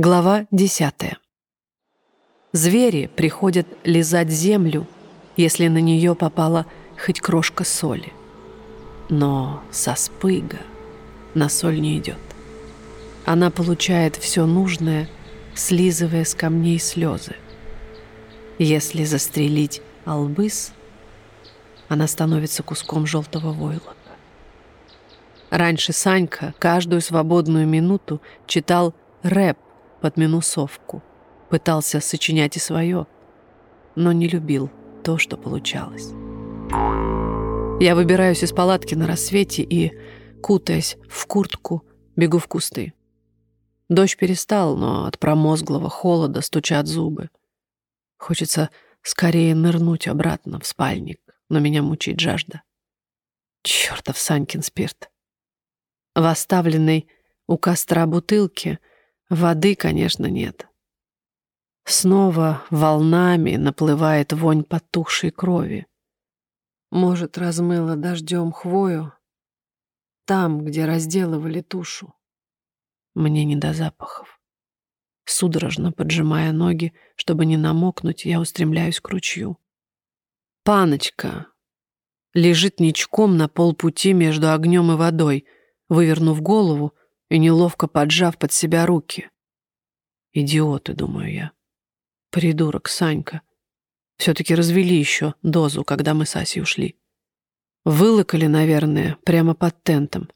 Глава 10. Звери приходят лизать землю, если на нее попала хоть крошка соли. Но со спыга на соль не идет. Она получает все нужное, слизывая с камней слезы. Если застрелить албыс, она становится куском желтого войлока. Раньше Санька каждую свободную минуту читал рэп под минусовку. Пытался сочинять и свое, но не любил то, что получалось. Я выбираюсь из палатки на рассвете и, кутаясь в куртку, бегу в кусты. Дождь перестал, но от промозглого холода стучат зубы. Хочется скорее нырнуть обратно в спальник, но меня мучает жажда. Чёртов Санькин спирт. В оставленной у костра бутылке Воды, конечно, нет. Снова волнами наплывает вонь потухшей крови. Может, размыло дождем хвою? Там, где разделывали тушу. Мне не до запахов. Судорожно поджимая ноги, чтобы не намокнуть, я устремляюсь к ручью. Паночка лежит ничком на полпути между огнем и водой, вывернув голову и неловко поджав под себя руки. Идиоты, думаю я. Придурок, Санька. Все-таки развели еще дозу, когда мы с Асей ушли. Вылокали, наверное, прямо под тентом.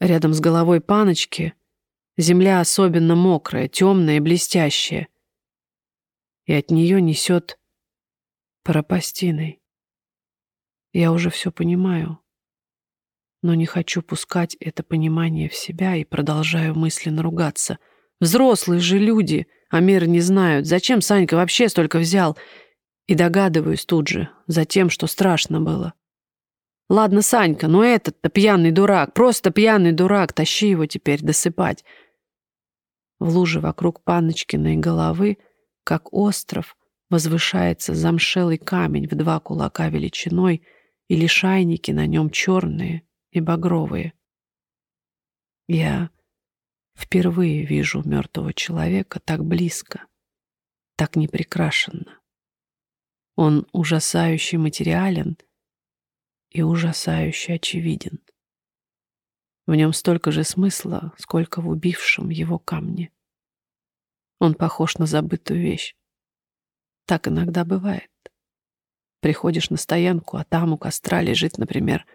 Рядом с головой паночки земля особенно мокрая, темная и блестящая. И от нее несет пропастиной. Я уже все понимаю но не хочу пускать это понимание в себя и продолжаю мысленно ругаться. Взрослые же люди, а мир не знают. Зачем Санька вообще столько взял? И догадываюсь тут же, за тем, что страшно было. Ладно, Санька, но этот-то пьяный дурак, просто пьяный дурак, тащи его теперь досыпать. В луже вокруг Панночкиной головы, как остров, возвышается замшелый камень в два кулака величиной, и лишайники на нем черные, и багровые. Я впервые вижу мертвого человека так близко, так неприкрашенно. Он ужасающе материален и ужасающе очевиден. В нем столько же смысла, сколько в убившем его камне. Он похож на забытую вещь. Так иногда бывает. Приходишь на стоянку, а там у костра лежит, например,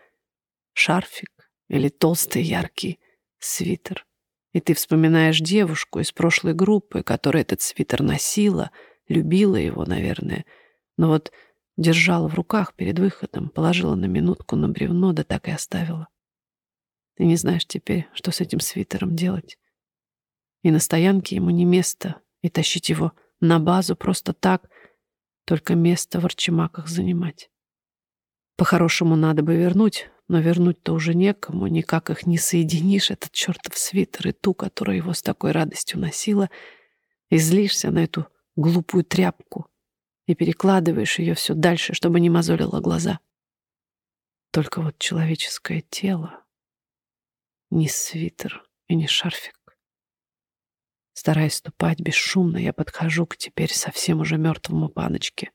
шарфик или толстый яркий свитер. И ты вспоминаешь девушку из прошлой группы, которая этот свитер носила, любила его, наверное, но вот держала в руках перед выходом, положила на минутку на бревно, да так и оставила. Ты не знаешь теперь, что с этим свитером делать. И на стоянке ему не место, и тащить его на базу просто так, только место в арчимаках занимать. По-хорошему надо бы вернуть, но вернуть-то уже некому, никак их не соединишь, этот чертов свитер и ту, которая его с такой радостью носила, и злишься на эту глупую тряпку и перекладываешь ее все дальше, чтобы не мозолило глаза. Только вот человеческое тело — не свитер и не шарфик. Стараясь ступать бесшумно, я подхожу к теперь совсем уже мертвому паночке —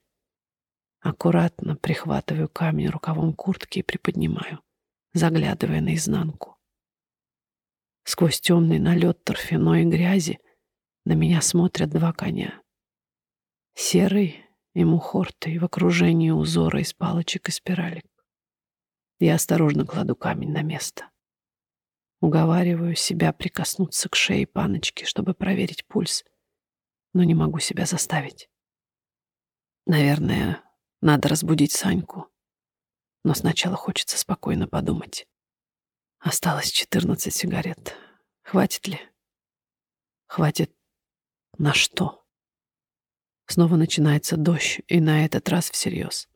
Аккуратно прихватываю камень рукавом куртки и приподнимаю, заглядывая наизнанку. Сквозь темный налет торфяной грязи на меня смотрят два коня. Серый и мухортый в окружении узора из палочек и спиралек. Я осторожно кладу камень на место. Уговариваю себя прикоснуться к шее паночки, чтобы проверить пульс, но не могу себя заставить. Наверное, надо разбудить Саньку. Но сначала хочется спокойно подумать. Осталось 14 сигарет. Хватит ли? Хватит на что? Снова начинается дождь, и на этот раз всерьез.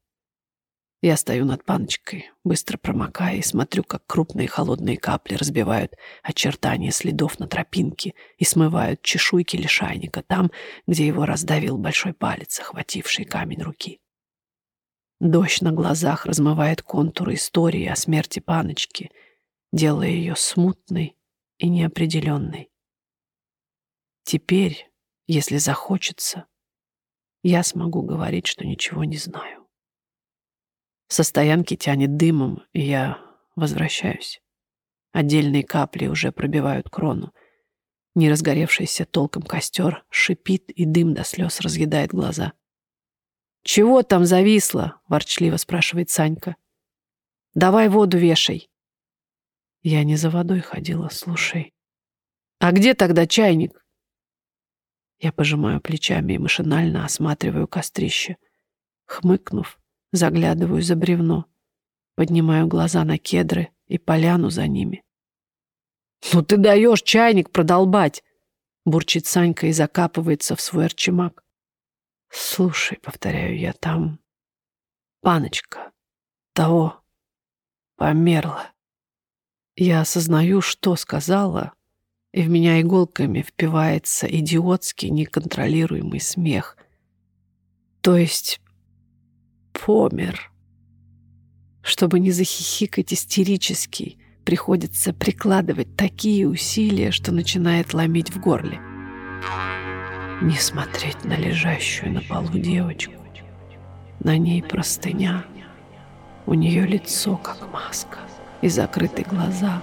Я стою над паночкой, быстро промокая, и смотрю, как крупные холодные капли разбивают очертания следов на тропинке и смывают чешуйки лишайника там, где его раздавил большой палец, охвативший камень руки. Дождь на глазах размывает контуры истории о смерти паночки, делая ее смутной и неопределенной. теперь, если захочется, я смогу говорить, что ничего не знаю. Со стоянки тянет дымом, и я возвращаюсь. Отдельные капли уже пробивают крону. Не разгоревшийся толком костер шипит, и дым до слез разъедает глаза. «Чего там зависло?» — ворчливо спрашивает Санька. «Давай воду вешай». Я не за водой ходила, слушай. «А где тогда чайник?» Я пожимаю плечами и машинально осматриваю кострище. Хмыкнув, заглядываю за бревно, поднимаю глаза на кедры и поляну за ними. «Ну ты даешь чайник продолбать!» бурчит Санька и закапывается в свой арчимак. «Слушай», — повторяю я, — «там паночка того померла». Я осознаю, что сказала, и в меня иголками впивается идиотский неконтролируемый смех. То есть помер. Чтобы не захихикать истерически, приходится прикладывать такие усилия, что начинает ломить в горле. Не смотреть на лежащую на полу девочку. На ней простыня. У нее лицо, как маска, и закрыты глаза.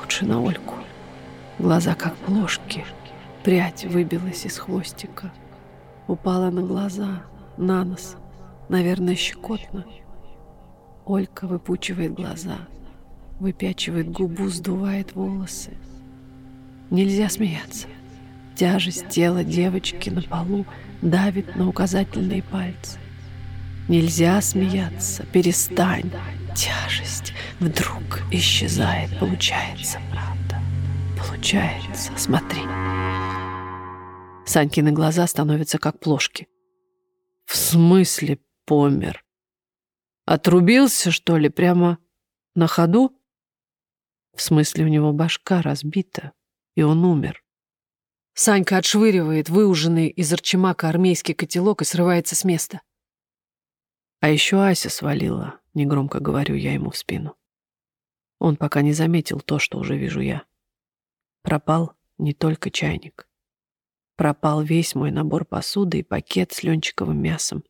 Лучше на Ольку. Глаза, как плошки. Прядь выбилась из хвостика. Упала на глаза, на нос. Наверное, щекотно. Олька выпучивает глаза, выпячивает губу, сдувает волосы. Нельзя смеяться. Тяжесть тела девочки на полу давит на указательные пальцы. Нельзя смеяться, перестань. Тяжесть вдруг исчезает, получается, правда. Получается, смотри. Санькины глаза становятся как плошки. В смысле помер? Отрубился, что ли, прямо на ходу? В смысле, у него башка разбита, и он умер. Санька отшвыривает выуженный из арчимака армейский котелок и срывается с места. А еще Ася свалила, негромко говорю я ему в спину. Он пока не заметил то, что уже вижу я. Пропал не только чайник. Пропал весь мой набор посуды и пакет с ленчиковым мясом.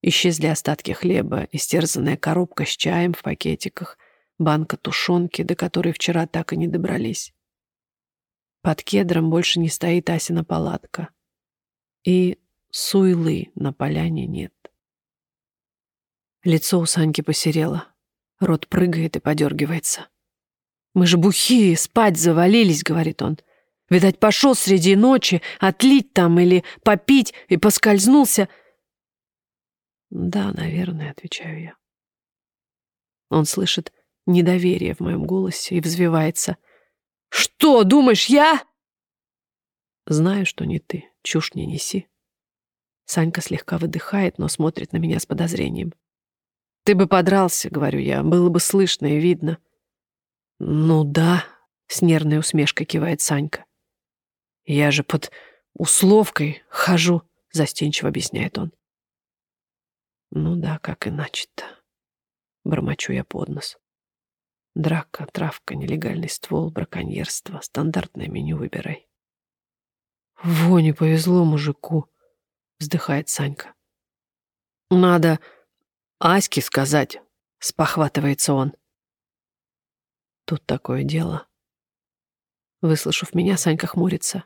Исчезли остатки хлеба, истерзанная коробка с чаем в пакетиках, банка тушенки, до которой вчера так и не добрались. Под кедром больше не стоит Асина палатка. И суйлы на поляне нет. Лицо у Саньки посерело. Рот прыгает и подергивается. «Мы же бухие, спать завалились», — говорит он. «Видать, пошел среди ночи отлить там или попить и поскользнулся». «Да, наверное», — отвечаю я. Он слышит недоверие в моем голосе и взвивается. «Что, думаешь, я?» «Знаю, что не ты. Чушь не неси». Санька слегка выдыхает, но смотрит на меня с подозрением. «Ты бы подрался», — говорю я, — «было бы слышно и видно». «Ну да», — с нервной усмешкой кивает Санька. «Я же под условкой хожу», — застенчиво объясняет он. «Ну да, как иначе-то?» — бормочу я под нос. Драка, травка, нелегальный ствол, браконьерство. Стандартное меню выбирай. «Во, не повезло мужику», — вздыхает Санька. «Надо Аське сказать», — спохватывается он. Тут такое дело. Выслушав меня, Санька хмурится.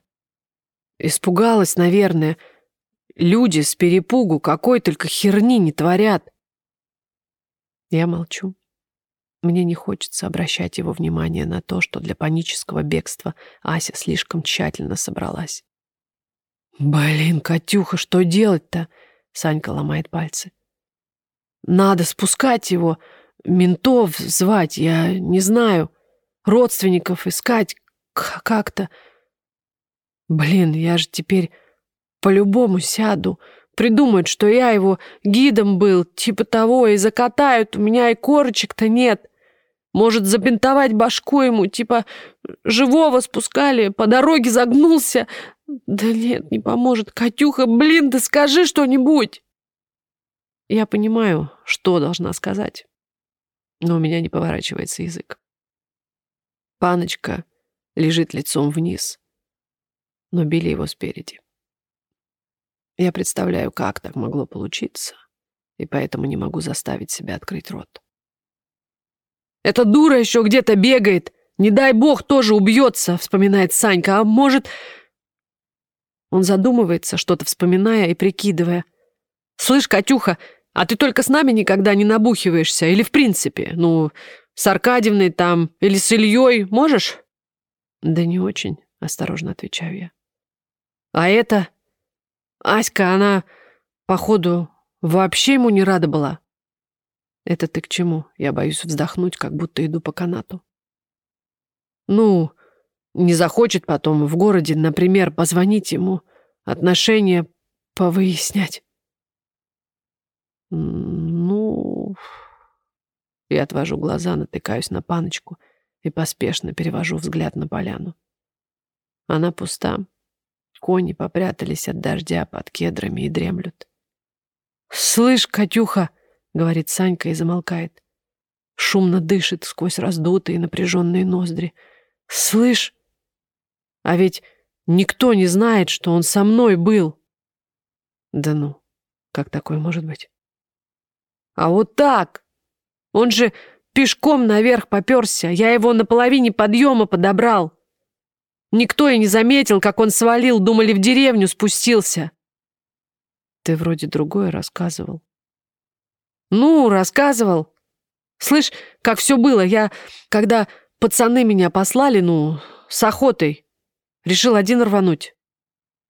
Испугалась, наверное. Люди с перепугу какой только херни не творят. Я молчу. Мне не хочется обращать его внимание на то, что для панического бегства Ася слишком тщательно собралась. «Блин, Катюха, что делать-то?» Санька ломает пальцы. «Надо спускать его, ментов звать, я не знаю, родственников искать как-то. Блин, я же теперь по-любому сяду, придумают, что я его гидом был, типа того, и закатают, у меня и корочек-то нет». Может, забинтовать башку ему, типа живого спускали, по дороге загнулся. Да нет, не поможет. Катюха, блин, да скажи что-нибудь. Я понимаю, что должна сказать, но у меня не поворачивается язык. Паночка лежит лицом вниз. но били его спереди. Я представляю, как так могло получиться, и поэтому не могу заставить себя открыть рот. «Эта дура еще где-то бегает! Не дай бог тоже убьется!» — вспоминает Санька. «А может...» Он задумывается, что-то вспоминая и прикидывая. «Слышь, Катюха, а ты только с нами никогда не набухиваешься? Или в принципе? Ну, с Аркадьевной там или с Ильей можешь?» «Да не очень», — осторожно отвечаю я. «А это...» Аська, она, походу, вообще ему не рада была. Это ты к чему? Я боюсь вздохнуть, как будто иду по канату. Ну, не захочет потом в городе, например, позвонить ему, отношения повыяснять. Ну... Я отвожу глаза, натыкаюсь на паночку и поспешно перевожу взгляд на поляну. Она пуста, Кони попрятались от дождя под кедрами и дремлют. «Слышь, Катюха!» — говорит Санька и замолкает. Шумно дышит сквозь раздутые напряженные ноздри. «Слышь! А ведь никто не знает, что он со мной был!» «Да ну, как такое может быть?» «А вот так! Он же пешком наверх поперся, я его на половине подъема подобрал!» Никто и не заметил, как он свалил, думали, в деревню спустился. Ты вроде другое рассказывал. Ну, рассказывал. Слышь, как все было, я, когда пацаны меня послали, ну, с охотой, решил один рвануть.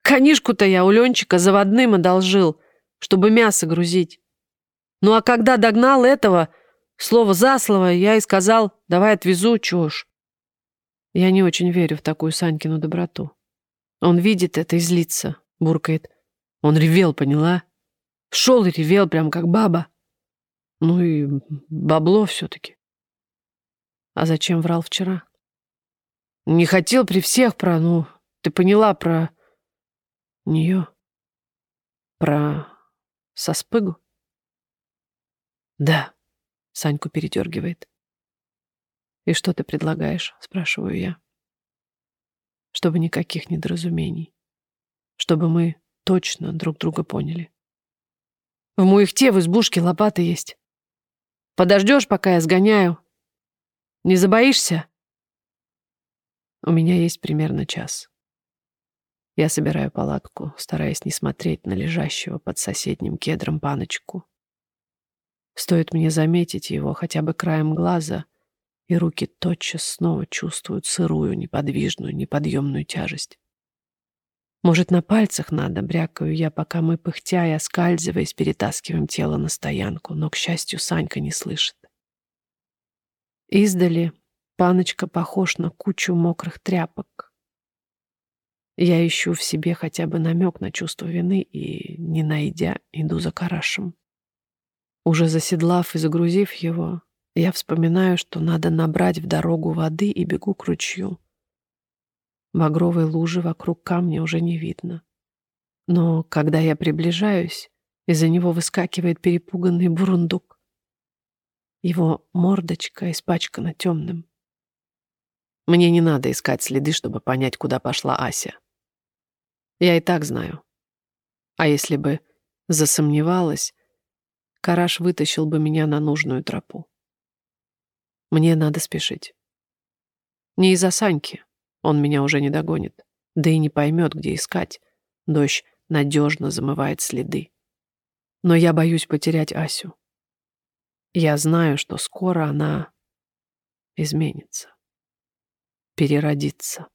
Конишку-то я у Ленчика заводным одолжил, чтобы мясо грузить. Ну, а когда догнал этого, слово за слово, я и сказал, давай отвезу, чё ж. Я не очень верю в такую Санькину доброту. Он видит это и злится, буркает. Он ревел, поняла? Шел и ревел, прям как баба. Ну и бабло все-таки. А зачем врал вчера? Не хотел при всех про, ну, ты поняла, про нее. Про соспыгу? Да, Саньку передергивает. «И что ты предлагаешь?» — спрашиваю я. «Чтобы никаких недоразумений. Чтобы мы точно друг друга поняли. В Муихте в избушке лопаты есть. Подождешь, пока я сгоняю? Не забоишься?» У меня есть примерно час. Я собираю палатку, стараясь не смотреть на лежащего под соседним кедром паночку. Стоит мне заметить его хотя бы краем глаза, и руки тотчас снова чувствуют сырую, неподвижную, неподъемную тяжесть. Может, на пальцах надо, брякаю я, пока мы, пыхтя и оскальзываясь, перетаскиваем тело на стоянку, но, к счастью, Санька не слышит. Издали паночка похож на кучу мокрых тряпок. Я ищу в себе хотя бы намек на чувство вины и, не найдя, иду за карашем. Уже заседлав и загрузив его, я вспоминаю, что надо набрать в дорогу воды и бегу к ручью. Багровой лужи вокруг камня уже не видно. Но когда я приближаюсь, из-за него выскакивает перепуганный бурундук. Его мордочка испачкана темным. Мне не надо искать следы, чтобы понять, куда пошла Ася. Я и так знаю. А если бы засомневалась, Караш вытащил бы меня на нужную тропу. Мне надо спешить. Не из-за Саньки. Он меня уже не догонит. Да и не поймет, где искать. Дождь надежно замывает следы. Но я боюсь потерять Асю. Я знаю, что скоро она изменится. Переродится.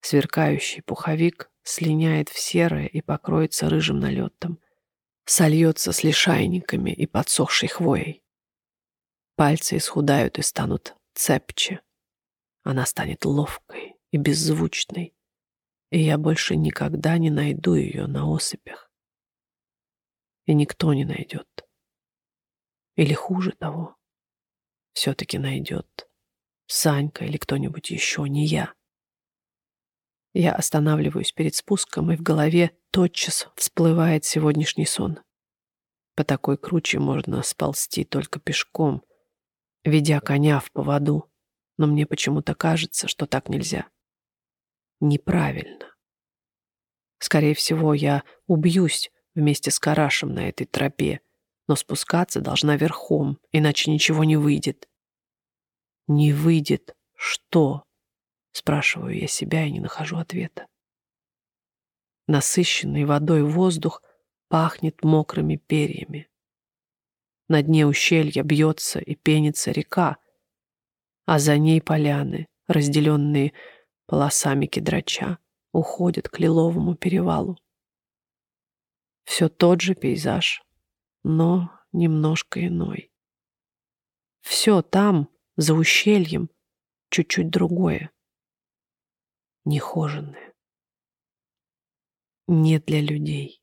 Сверкающий пуховик слиняет в серое и покроется рыжим налетом. Сольется с лишайниками и подсохшей хвоей. Пальцы исхудают и станут цепче. Она станет ловкой и беззвучной, и я больше никогда не найду ее на осыпях. И никто не найдет. Или хуже того, все-таки найдет. Санька или кто-нибудь еще, не я. Я останавливаюсь перед спуском, и в голове тотчас всплывает сегодняшний сон. По такой круче можно сползти только пешком — ведя коня в поводу, но мне почему-то кажется, что так нельзя. Неправильно. Скорее всего, я убьюсь вместе с Карашем на этой тропе, но спускаться должна верхом, иначе ничего не выйдет. Не выйдет что? Спрашиваю я себя и не нахожу ответа. Насыщенный водой воздух пахнет мокрыми перьями. На дне ущелья бьется и пенится река, а за ней поляны, разделенные полосами кедрача, уходят к Лиловому перевалу. Все тот же пейзаж, но немножко иной. Все там, за ущельем, чуть-чуть другое. Нехоженное. Не для людей.